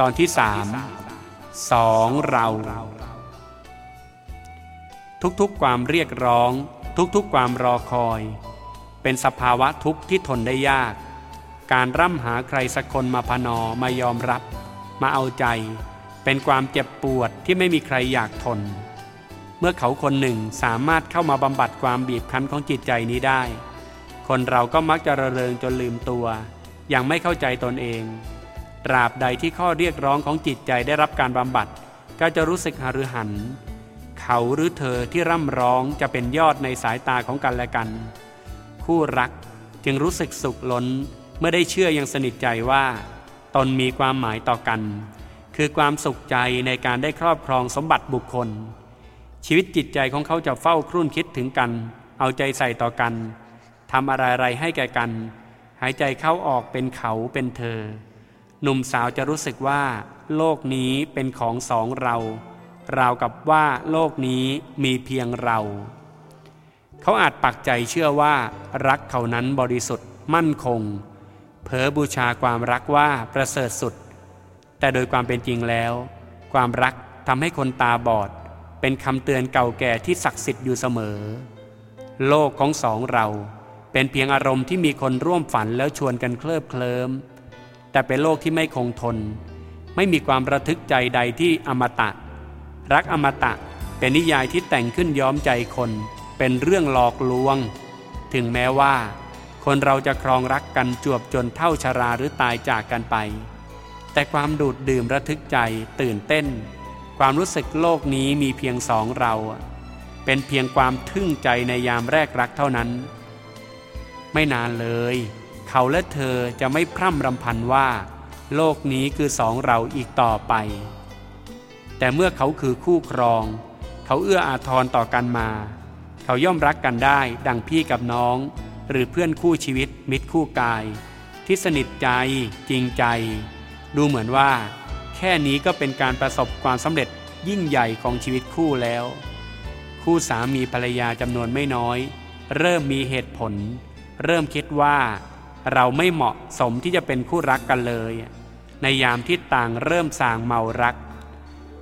ตอนที่สามสองเรา ทุกๆความเรียกร้อง ทุกๆความรอคอย เป็นสภาวะทุกข์ที่ทนได้ยาก การร่ำหาใครสักคนมาพนอมายอมรับ มาเอาใจ เป็นความเจ็บปวดที่ไม่มีใครอยากทน เมื่อเขาคนหนึ่งสามารถเข้ามาบำบัดความบีบคั้นของจิตใจนี้ได้ คนเราก็มักจะระเริงจนลืมตัว ยังไม่เข้าใจตนเอง ตราบใดที่ข้อเรียกร้องของจิตใจได้รับการบำบัด ก็จะรู้สึกหฤหัน เขาหรือเธอที่ร่ำร้องจะเป็นยอดในสายตาของกันและกัน คู่รักจึงรู้สึกสุขล้น เมื่อได้เชื่ออย่างสนิทใจว่า ตนมีความหมายต่อกัน คือความสุขใจในการได้ครอบครองสมบัติบุคคล ชีวิตจิตใจของเขาจะเฝ้าครุ่นคิดถึงกัน เอาใจใส่ต่อกันทำอะไรๆให้แก่กัน หายใจเข้าออกเป็นเขาเป็นเธอ หนุ่มสาวจะรู้สึกว่า โลกนี้เป็นของสองเรา ราวกับว่าโลกนี้มีเพียงเรา เขาอาจปักใจเชื่อว่า รักเขานั้นบริสุทธิ์มั่นคง เผอบูชาความรักว่าประเสริฐสุด แต่โดยความเป็นจริงแล้ว ความรักทำให้คนตาบอด เป็นคำเตือนเก่าแก่ที่ศักดิ์สิทธิ์อยู่เสมอ โลกของสองเรา เป็นเพียงอารมณ์ที่มีคนร่วมฝันแล้วชวนกันเคลิบเคลิ้ม แต่เป็นโลกที่ไม่คงทน ไม่มีความระทึกใจใดที่อมตะ รักอมตะเป็นนิยายที่แต่งขึ้นย้อมใจคน เป็นเรื่องหลอกลวง ถึงแม้ว่า คนเราจะครองรักกันจวบจนเท่าชราหรือตายจากกันไป แต่ความดูดดื่มระทึกใจตื่นเต้น ความรู้สึกโลกนี้มีเพียงสองเรา เป็นเพียงความทึ่งใจในยามแรกรักเท่านั้น ไม่นานเลย เขาและเธอจะไม่พร่ำรำพันว่า โลกนี้คือสองเราอีกต่อไป แต่เมื่อเขาคือคู่ครอง เขาเอื้ออาทรต่อกันมา เขาย่อมรักกันได้ดังพี่กับน้อง หรือเพื่อนคู่ชีวิตมิตรคู่กาย ที่สนิทใจจริงใจ ดูเหมือนว่า แค่นี้ก็เป็นการประสบความสำเร็จยิ่งใหญ่ของชีวิตคู่แล้ว คู่สามีภรรยาจำนวนไม่น้อย เริ่มมีเหตุผล เริ่มคิดว่า เราไม่เหมาะสมที่จะเป็นคู่รักกันเลย ในยามที่ต่างเริ่มสางเมารัก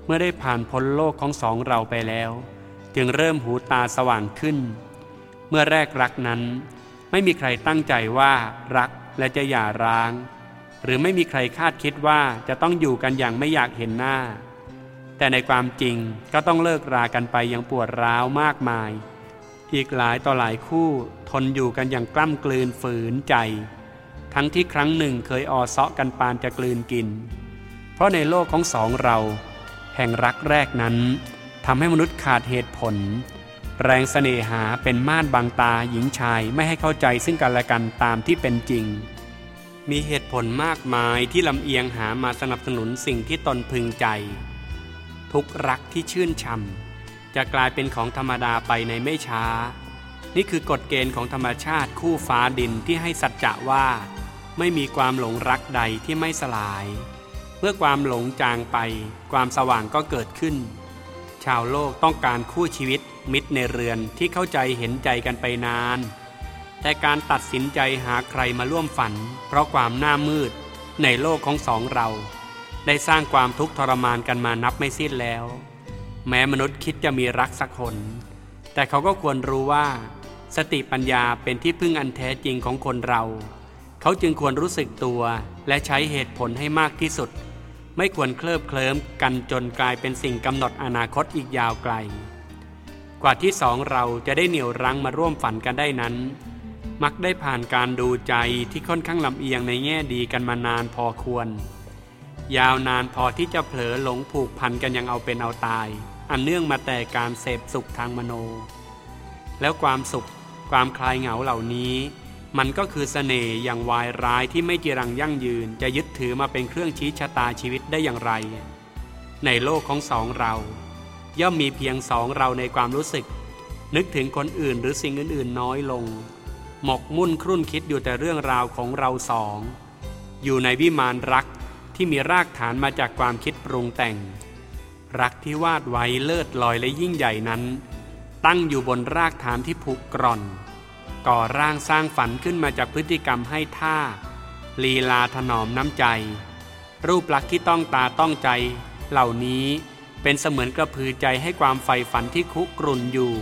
เมื่อได้ผ่านพ้นโลกของสองเราไปแล้ว จึงเริ่มหูตาสว่างขึ้น เมื่อแรกรักนั้น ไม่มีใครตั้งใจว่ารักและจะหย่าร้าง หรือไม่มีใครคาดคิดว่าจะต้องอยู่กันอย่างไม่อยากเห็นหน้า แต่ในความจริงก็ต้องเลิกรากันไปอย่างปวดร้าวมากมายอีกหลายต่อหลายคู่ทนอยู่กันอย่างกล้ำกลืนฝืนใจ ทั้งที่ครั้งหนึ่งเคยออเซาะกันปานจะกลืนกิน เพราะในโลกของสองเรา แห่งรักแรกนั้นทำให้มนุษย์ขาดเหตุผล แรงสเสน่หาเป็นม่านบางตาหญิงชายไม่ให้เข้าใจซึ่งกันและกันตามที่เป็นจริง มีเหตุผลมากมายที่ลำเอียงหามาสนับสนุนสิ่งที่ตนพึงใจ ทุกรักที่ชื่นช่ำจะกลายเป็นของธรรมดาไปในไม่ช้า นี่คือกฎเกณฑ์ของธรรมชาติคู่ฟ้าดินที่ให้สัจจะว่า ไม่มีความหลงรักใดที่ไม่สลาย เมื่อความหลงจางไป ความสว่างก็เกิดขึ้น ชาวโลกต้องการคู่ชีวิตมิตรในเรือนที่เข้าใจเห็นใจกันไปนาน แต่การตัดสินใจหาใครมาร่วมฝัน เพราะความหน้ามืดในโลกของสองเรา ได้สร้างความทุกข์ทรมานกันมานับไม่สิ้นแล้ว แม้มนุษย์คิดจะมีรักสักคน แต่เขาก็ควรรู้ว่า สติปัญญาเป็นที่พึ่งอันแท้จริงของคนเรา เขาจึงควรรู้สึกตัวและใช้เหตุผลให้มากที่สุด ไม่ควรเคลิบเคลิ้มกันจนกลายเป็นสิ่งกำหนดอนาคตอีกยาวไกล กว่าที่สองเราจะได้เหนี่ยวรั้งมาร่วมฝันกันได้นั้น มักได้ผ่านการดูใจที่ค่อนข้างลำเอียงในแง่ดีกันมานานพอควร ยาวนานพอที่จะเผลอหลงผูกพันกันยังเอาเป็นเอาตาย อันเนื่องมาแต่การเสพสุขทางมโน แล้วความสุขความคลายเหงาเหล่านี้ มันก็คือสเสน่ห์อย่างวายร้ายที่ไม่จีรังยั่งยืน จะยึดถือมาเป็นเครื่องชี้ชะตาชีวิตได้อย่างไร ในโลกของสองเรา ย่อมมีเพียงสองเราในความรู้สึก นึกถึงคนอื่นหรือสิ่งอื่น ๆ น้อยลง หมกมุ่นครุ่นคิดอยู่แต่เรื่องราวของเราสอง อยู่ในวิมานรักที่มีรากฐานมาจากความคิดปรุงแต่ง รักที่วาดไว้เลิศลอยและยิ่งใหญ่นั้น ตั้งอยู่บนรากฐานที่ผุกร่อน ก่อร่างสร้างฝันขึ้นมาจากพฤติกรรมให้ท่า ลีลาถนอมน้ำใจ รูปลักษณ์ที่ต้องตาต้องใจ เหล่านี้เป็นเสมือนกระพือใจให้ความใฝ่ฝันที่คุกรุ่นอยู่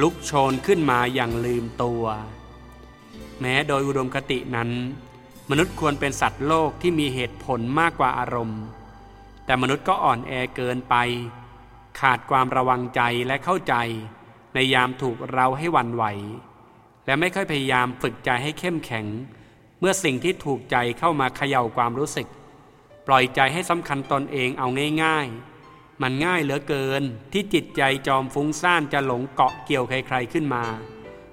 ลุกโชนขึ้นมาอย่างลืมตัว แม้โดยอุดมคตินั้น มนุษย์ควรเป็นสัตว์โลกที่มีเหตุผลมากกว่าอารมณ์ แต่มนุษย์ก็อ่อนแอเกินไป ขาดความระวังใจและเข้าใจ ในยามถูกเราให้วันไหว และไม่ค่อยพยายามฝึกใจให้เข้มแข็ง เมื่อสิ่งที่ถูกใจเข้ามาเขย่าความรู้สึก ปล่อยใจให้สำคัญตนเองเอาง่ายๆ มันง่ายเหลือเกินที่จิตใจจอมฟุ้งซ่านจะหลงเกาะเกี่ยวใครๆขึ้นมา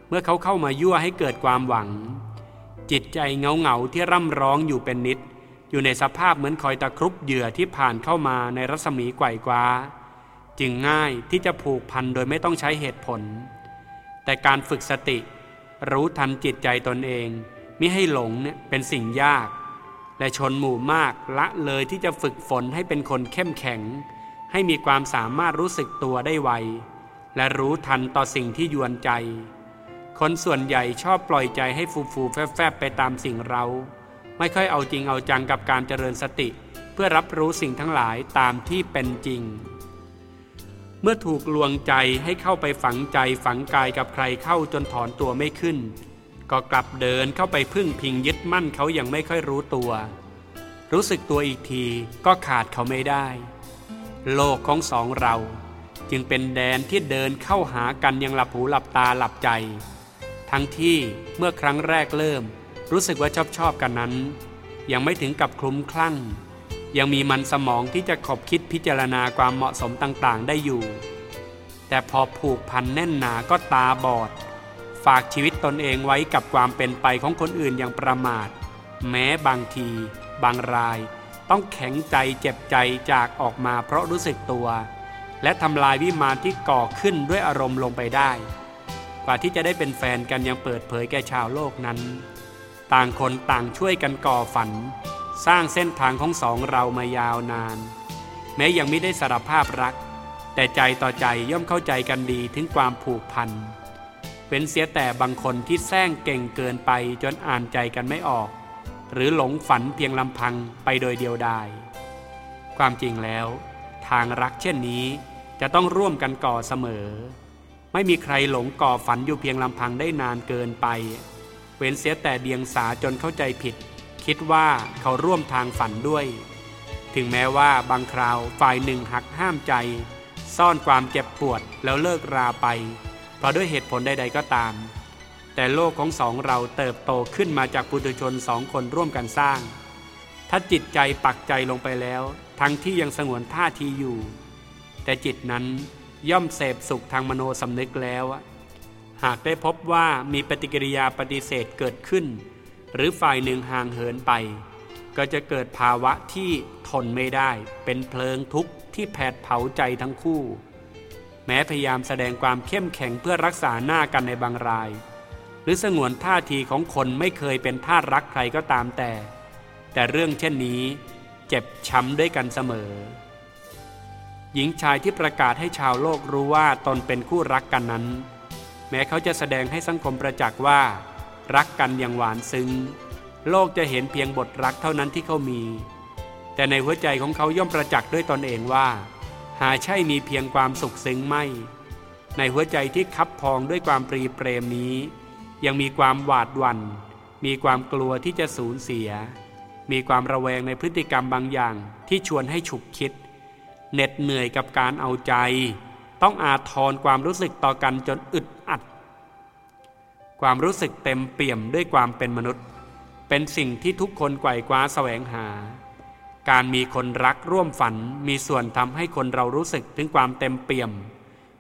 เมื่อเขาเข้ามายั่วให้เกิดความหวัง จิตใจเงาเงาที่ร่ำร้องอยู่เป็นนิด อยู่ในสภาพเหมือนคอยตะครุบเหยื่อที่ผ่านเข้ามาในรัศมีไกวกว้า จึงง่ายที่จะผูกพันโดยไม่ต้องใช้เหตุผล แต่การฝึกสติ รู้ทันจิตใจตนเองมิให้หลงเนี่ยเป็นสิ่งยาก และชนหมู่มากละเลยที่จะฝึกฝนให้เป็นคนเข้มแข็ง ให้มีความสามารถรู้สึกตัวได้ไว และรู้ทันต่อสิ่งที่ยวนใจ คนส่วนใหญ่ชอบปล่อยใจให้ฟูฟูแฟบแฟไปตามสิ่งเรา ไม่ค่อยเอาจริงเอาจังกับการเจริญสติ เพื่อรับรู้สิ่งทั้งหลายตามที่เป็นจริง เมื่อถูกลวงใจให้เข้าไปฝังใจฝังกายกับใครเข้าจนถอนตัวไม่ขึ้น ก็กลับเดินเข้าไปพึ่งพิงยึดมั่นเขายังไม่ค่อยรู้ตัว รู้สึกตัวอีกทีก็ขาดเขาไม่ได้ โลกของสองเรา จึงเป็นแดนที่เดินเข้าหากันยังหลับหูหลับตาหลับใจ ทั้งที่เมื่อครั้งแรกเริ่ม รู้สึกว่าชอบชอบกันนั้น ยังไม่ถึงกับคลุ้มคลั่ง ยังมีมันสมองที่จะขบคิดพิจารณาความเหมาะสมต่างๆ ได้อยู่ แต่พอผูกพันแน่นหนาก็ตาบอด ฝากชีวิตตนเองไว้กับความเป็นไปของคนอื่นอย่างประมาท แม้บางที บางราย ต้องแข็งใจเจ็บใจจากออกมาเพราะรู้สึกตัว และทำลายวิมานที่ก่อขึ้นด้วยอารมณ์ลงไปได้ กว่าที่จะได้เป็นแฟนกันยังเปิดเผยแก่ชาวโลกนั้น ต่างคนต่างช่วยกันก่อฝัน สร้างเส้นทางของสองเรามายาวนาน แม้ยังไม่ได้สารภาพรัก แต่ใจต่อใจย่อมเข้าใจกันดีถึงความผูกพันเป็นเสียแต่บางคนที่แซงเก่งเกินไปจนอ่านใจกันไม่ออก หรือหลงฝันเพียงลำพังไปโดยเดียวดาย ความจริงแล้ว ทางรักเช่นนี้จะต้องร่วมกันก่อเสมอ ไม่มีใครหลงก่อฝันอยู่เพียงลำพังได้นานเกินไป เว้นเสียแต่เดียงสาจนเข้าใจผิด คิดว่าเขาร่วมทางฝันด้วย ถึงแม้ว่าบางคราวฝ่ายหนึ่งหักห้ามใจ ซ่อนความเจ็บปวดแล้วเลิกราไป เพราะด้วยเหตุผลใดๆก็ตาม แต่โลกของสองเราเติบโตขึ้นมาจากปุถุชนสองคนร่วมกันสร้าง ถ้าจิตใจปักใจลงไปแล้ว ทั้งที่ยังสงวนท่าทีอยู่ แต่จิตนั้นย่อมเสพสุขทางมโนสำนึกแล้ว หากได้พบว่ามีปฏิกิริยาปฏิเสธเกิดขึ้น หรือฝ่ายหนึ่งห่างเหินไป ก็จะเกิดภาวะที่ทนไม่ได้ เป็นเพลิงทุกข์ที่แผดเผาใจทั้งคู่ แม้พยายามแสดงความเข้มแข็งเพื่อรักษาหน้ากันในบางราย หรือสงวนท่าทีของคนไม่เคยเป็นท่ารักใครก็ตามแต่ แต่เรื่องเช่นนี้ เจ็บช้ำด้วยกันเสมอ หญิงชายที่ประกาศให้ชาวโลกรู้ว่าตนเป็นคู่รักกันนั้น แม้เขาจะแสดงให้สังคมประจักษ์ว่า รักกันอย่างหวานซึ้ง โลกจะเห็นเพียงบทรักเท่านั้นที่เขามี แต่ในหัวใจของเขาย่อมประจักษ์ด้วยตนเองว่า หาใช่มีเพียงความสุขซึ้งไม่ ในหัวใจที่คับพองด้วยความปรีเปรมนี้ ยังมีความหวาดหวัน่น มีความกลัวที่จะสูญเสีย มีความระแวงในพฤติกรรมบางอย่างที่ชวนให้ฉุกคิด เหน็ดเหนื่อยกับการเอาใจ ต้องอาทรความรู้สึกต่อกันจนอึดอัด ความรู้สึกเต็มเปี่ยมด้วยความเป็นมนุษย์ เป็นสิ่งที่ทุกคนไกวคว้าแสวงหา การมีคนรักร่วมฝันมีส่วนทำให้คนเรารู้สึกถึงความเต็มเปี่ยม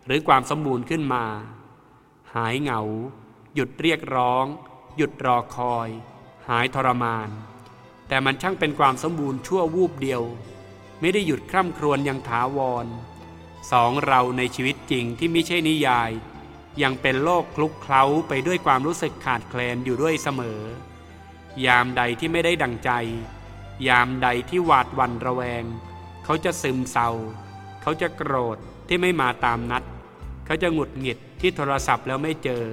หรือความสมบูรณ์ขึ้นมา หายเหงา หยุดเรียกร้อง หยุดรอคอย หายทรมาน แต่มันช่างเป็นความสมบูรณ์ชั่ววูบเดียว ไม่ได้หยุดคร่ำครวญยังถาวรสองเราในชีวิตจริงที่ไม่ใช่นิยาย ยังเป็นโลกคลุกเคล้าไปด้วยความรู้สึกขาดแคลนอยู่ด้วยเสมอ ยามใดที่ไม่ได้ดังใจ ยามใดที่หวาดวันระแวง เขาจะซึมเศร้า เขาจะโกรธที่ไม่มาตามนัด เขาจะหงุดหงิดที่โทรศัพท์แล้วไม่เจอ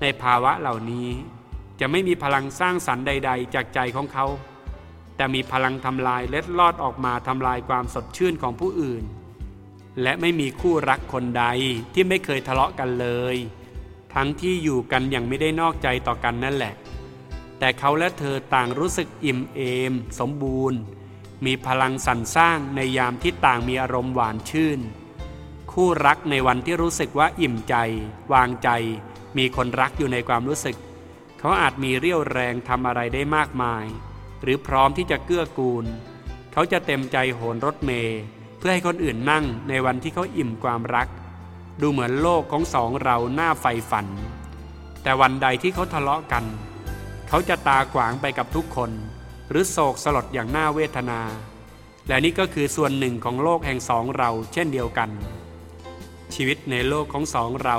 ในภาวะเหล่านี้จะไม่มีพลังสร้างสรรค์ใด ๆ จากใจของเขา แต่มีพลังทำลายเล็ดลอดออกมาทำลายความสดชื่นของผู้อื่น และไม่มีคู่รักคนใดที่ไม่เคยทะเลาะกันเลย ทั้งที่อยู่กันอย่างไม่ได้นอกใจต่อกันนั่นแหละ แต่เขาและเธอต่างรู้สึกอิ่มเอม สมบูรณ์ มีพลังสรรสร้างในยามที่ต่างมีอารมณ์หวานชื่น คู่รักในวันที่รู้สึกว่าอิ่มใจ วางใจ มีคนรักอยู่ในความรู้สึก เขาอาจมีเรี่ยวแรงทำอะไรได้มากมาย หรือพร้อมที่จะเกื้อกูล เขาจะเต็มใจโหนรถเมย์ พื่อให้คนอื่นนั่งในวันที่เขาอิ่มความรัก ดูเหมือนโลกของสองเราหน้าไฟฝัน แต่วันใดที่เขาทะเลาะกัน เขาจะตาขวางไปกับทุกคน หรือโศกสลดอย่างน่าเวทนา และนี่ก็คือส่วนหนึ่งของโลกแห่งสองเราเช่นเดียวกัน ชีวิตในโลกของสองเรา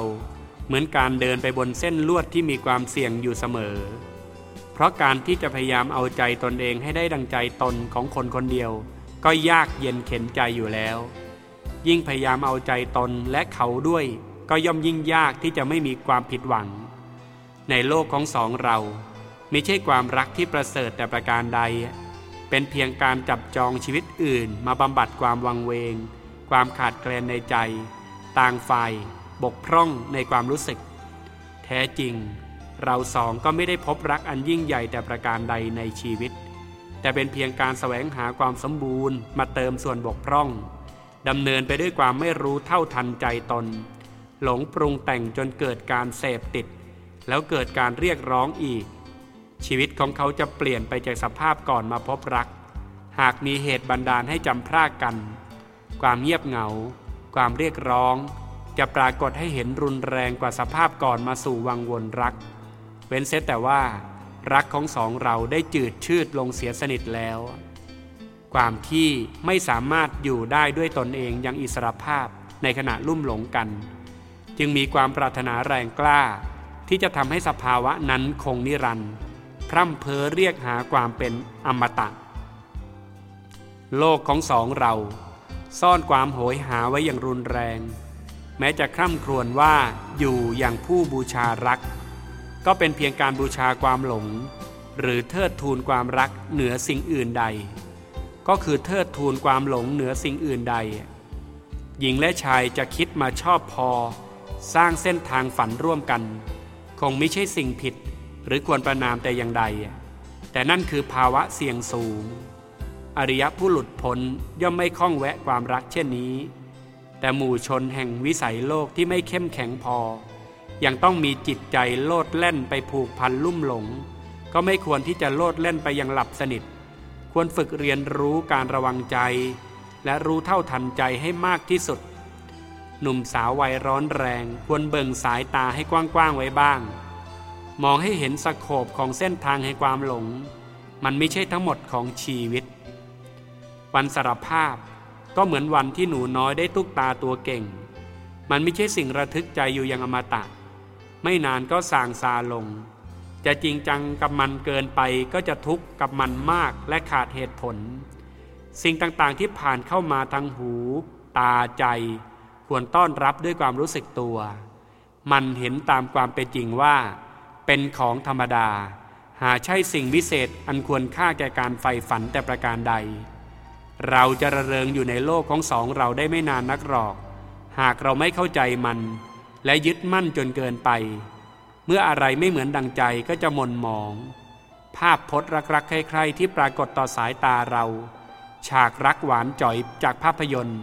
เหมือนการเดินไปบนเส้นลวดที่มีความเสี่ยงอยู่เสมอ เพราะการที่จะพยายามเอาใจตนเองให้ได้ดังใจตนของคนคนเดียว ก็ยากเย็นเข็นใจอยู่แล้ว ยิ่งพยายามเอาใจตนและเขาด้วย ก็ย่อมยิ่งยากที่จะไม่มีความผิดหวัง ในโลกของสองเราไม่ใช่ความรักที่ประเสริฐแต่ประการใด เป็นเพียงการจับจองชีวิตอื่น มาบำบัดความวังเวง ความขาดแคลนในใจ ต่างฝ่ายบกพร่องในความรู้สึก แท้จริง เราสองก็ไม่ได้พบรักอันยิ่งใหญ่แต่ประการใดในชีวิต แต่เป็นเพียงการแสวงหาความสมบูรณ์ มาเติมส่วนบกพร่องดำเนินไปด้วยความไม่รู้เท่าทันใจตน หลงปรุงแต่งจนเกิดการเสพติด แล้วเกิดการเรียกร้องอีก ชีวิตของเขาจะเปลี่ยนไปจากสภาพก่อนมาพบรัก หากมีเหตุบันดาลให้จำพรากกัน ความเงียบเหงา ความเรียกร้อง จะปรากฏให้เห็นรุนแรงกว่าสภาพก่อนมาสู่วังวนรัก เว้นเสียแต่ว่า รักของสองเราได้จืดชืดลงเสียสนิทแล้ว ความที่ไม่สามารถอยู่ได้ด้วยตนเองยังอิสรภาพในขณะลุ่มหลงกัน จึงมีความปรารถนาแรงกล้า ที่จะทำให้สภาวะนั้นคงนิรันดร์พร่ำเพ้อเรียกหาความเป็นอมตะ โลกของสองเรา ซ่อนความโหยหาไว้อย่างรุนแรง แม้จะคร่ำครวญว่าอยู่อย่างผู้บูชารัก ก็เป็นเพียงการบูชาความหลง หรือเทิดทูนความรักเหนือสิ่งอื่นใด ก็คือเทิดทูนความหลงเหนือสิ่งอื่นใด หญิงและชายจะคิดมาชอบพอ สร้างเส้นทางฝันร่วมกัน คงไม่ใช่สิ่งผิด หรือควรประนามแต่อย่างใด แต่นั่นคือภาวะเสี่ยงสูง อริยะผู้หลุดพ้นย่อมไม่คล้องแวะความรักเช่นนี้ แต่หมู่ชนแห่งวิสัยโลกที่ไม่เข้มแข็งพอ ยังต้องมีจิตใจโลดแล่นไปผูกพันลุ่มหลง ก็ไม่ควรที่จะโลดเล่นไปยังหลับสนิท ควรฝึกเรียนรู้การระวังใจ และรู้เท่าทันใจให้มากที่สุด หนุ่มสาววัยร้อนแรง ควรเบิ่งสายตาให้กว้างๆไว้บ้าง มองให้เห็นสโคบของเส้นทางให้ความหลง มันไม่ใช่ทั้งหมดของชีวิต วันสารภาพก็เหมือนวันที่หนูน้อยได้ตุกตาตัวเก่ง มันไม่ใช่สิ่งระทึกใจอยู่ยังอมตะ ไม่นานก็สางซาลง จะจริงจังกับมันเกินไปก็จะทุกข์กับมันมากและขาดเหตุผล สิ่งต่างๆที่ผ่านเข้ามาทางหู ตาใจ ควรต้อนรับด้วยความรู้สึกตัว มันเห็นตามความเป็นจริงว่า เป็นของธรรมดา หาใช่สิ่งวิเศษอันควรค่าแก่การใฝ่ฝันแต่ประการใด เราจะระเริงอยู่ในโลกของสองเราได้ไม่นานนักหรอก หากเราไม่เข้าใจมัน และยึดมั่นจนเกินไป เมื่ออะไรไม่เหมือนดังใจก็จะมนหมอง ภาพพจน์รักๆใครๆที่ปรากฏต่อสายตาเรา ฉากรักหวานจ่อยจากภาพยนตร์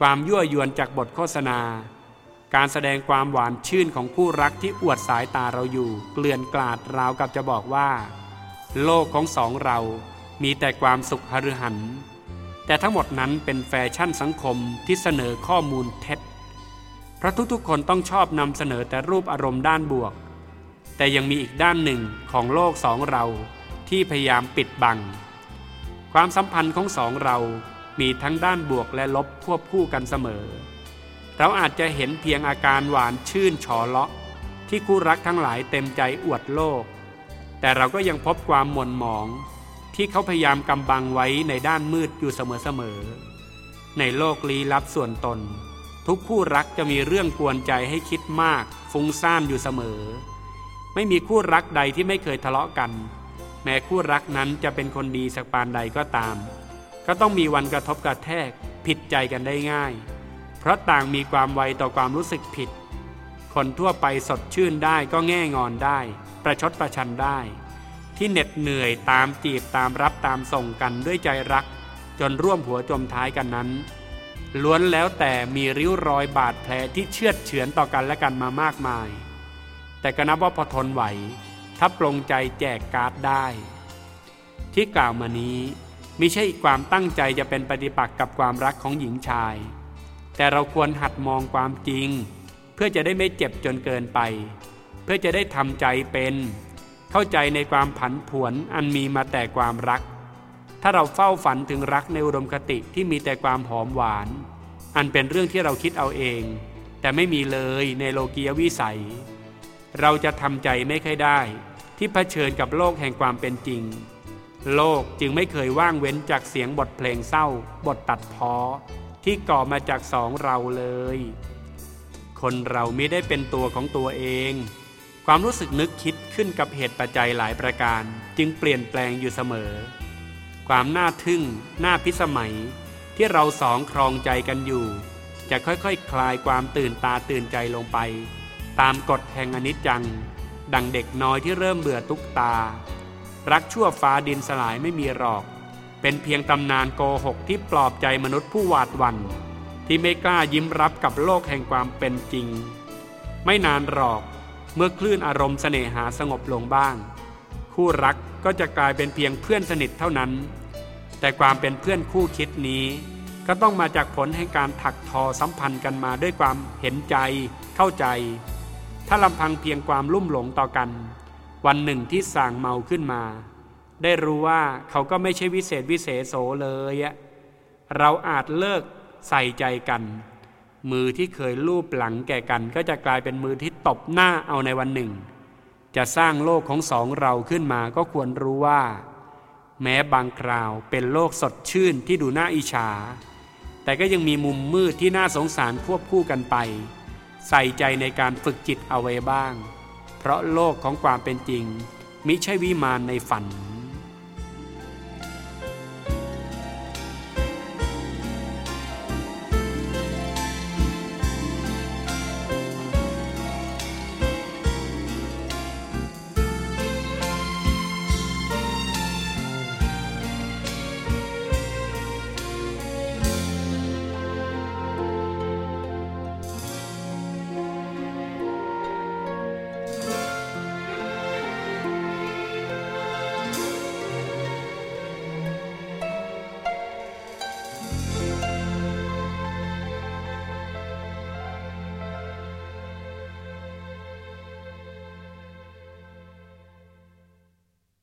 ความยั่วยวนจากบทโฆษณา การแสดงความหวานชื่นของผู้รักที่อวดสายตาเราอยู่ เกลื่อนกลาดราวกับจะบอกว่า โลกของสองเรามีแต่ความสุขหฤหัน แต่ทั้งหมดนั้นเป็นแฟชั่นสังคมที่เสนอข้อมูลเท็จ ราะทุกๆ คนต้องชอบนำเสนอแต่รูปอารมณ์ด้านบวก แต่ยังมีอีกด้านหนึ่งของโลกสองเราที่พยายามปิดบัง ความสัมพันธ์ของสองเรามีทั้งด้านบวกและลบควบคู่กันเสมอ เราอาจจะเห็นเพียงอาการหวานชื่นฉอเลาะ ที่คู่รักทั้งหลายเต็มใจอวดโลก แต่เราก็ยังพบความหม่นหมอง ที่เขาพยายามกำบังไว้ในด้านมืดอยู่เสมอๆในโลกลี้ลับส่วนตน ทุกคู่รักจะมีเรื่องกวนใจให้คิดมาก ฟุ้งซ่านอยู่เสมอ ไม่มีคู่รักใดที่ไม่เคยทะเลาะกัน แม้คู่รักนั้นจะเป็นคนดีสักปานใดก็ตาม ก็ต้องมีวันกระทบกระแทกผิดใจกันได้ง่าย เพราะต่างมีความไวต่อความรู้สึกผิด คนทั่วไปสดชื่นได้ก็แง่งอนได้ ประชดประชันได้ ที่เหน็ดเหนื่อยตามจีบตามรับตามส่งกันด้วยใจรัก จนร่วมหัวจมท้ายกันนั้น ล้วนแล้วแต่มีริ้วรอยบาดแผลที่เชื่อดเฉือนต่อกันและกันมามากมาย แต่ก็นับว่าพอทนไหว ถ้าปรงใจแจกการ์ดได้ ที่กล่าวมานี้ไม่ใช่ความตั้งใจจะเป็นปฏิปักษ์กับความรักของหญิงชาย แต่เราควรหัดมองความจริง เพื่อจะได้ไม่เจ็บจนเกินไป เพื่อจะได้ทำใจเป็น เข้าใจในความผันผวนอันมีมาแต่ความรัก ถ้าเราเฝ้าฝันถึงรักในอุดมคติที่มีแต่ความหอมหวาน อันเป็นเรื่องที่เราคิดเอาเอง แต่ไม่มีเลยในโลกียวิสัย เราจะทำใจไม่ค่อยได้ ที่เผชิญกับโลกแห่งความเป็นจริง โลกจึงไม่เคยว่างเว้นจากเสียงบทเพลงเศร้า บทตัดพ้อที่ก่อมาจากสองเราเลย คนเราไม่ได้เป็นตัวของตัวเอง ความรู้สึกนึกคิดขึ้นกับเหตุปัจจัยหลายประการ จึงเปลี่ยนแปลงอยู่เสมอ ความน่าทึ่งน่าพิสมัย ที่เราสองครองใจกันอยู่ จะค่อยๆคคลายความตื่นตาตื่นใจลงไป ตามกฎแห่งอนิจจัง ดังเด็กน้อยที่เริ่มเบื่อตุกตา รักชั่วฟ้าดินสลายไม่มีหรอก เป็นเพียงตำนานโกหกที่ปลอบใจมนุษย์ผู้หวาดหวัน่น ที่ไม่กล้ายิ้มรับกับโลกแห่งความเป็นจริง ไม่นานหรอกเมื่อคลื่นอารมณ์เสน่หาสงบลงบ้าง คู่รักก็จะกลายเป็นเพียงเพื่อนสนิทเท่านั้น แต่ความเป็นเพื่อนคู่คิดนี้ ก็ต้องมาจากผลแห่งการถักทอสัมพันธ์กันมาด้วยความเห็นใจ เข้าใจ ถ้าลำพังเพียงความลุ่มหลงต่อกัน วันหนึ่งที่สั่งเมาขึ้นมา ได้รู้ว่าเขาก็ไม่ใช่วิเศษวิเศษโสเลยเราอาจเลิกใส่ใจกัน มือที่เคยลูบหลังแก่กัน ก็จะกลายเป็นมือที่ตบหน้าเอาในวันหนึ่ง จะสร้างโลกของสองเราขึ้นมาก็ควรรู้ว่า แม้บางคราวเป็นโลกสดชื่นที่ดูน่าอิจฉา แต่ก็ยังมีมุมมืดที่น่าสงสารควบคู่กันไป ใส่ใจในการฝึกจิตเอาไว้บ้าง เพราะโลกของความเป็นจริงมิใช่วิมานในฝัน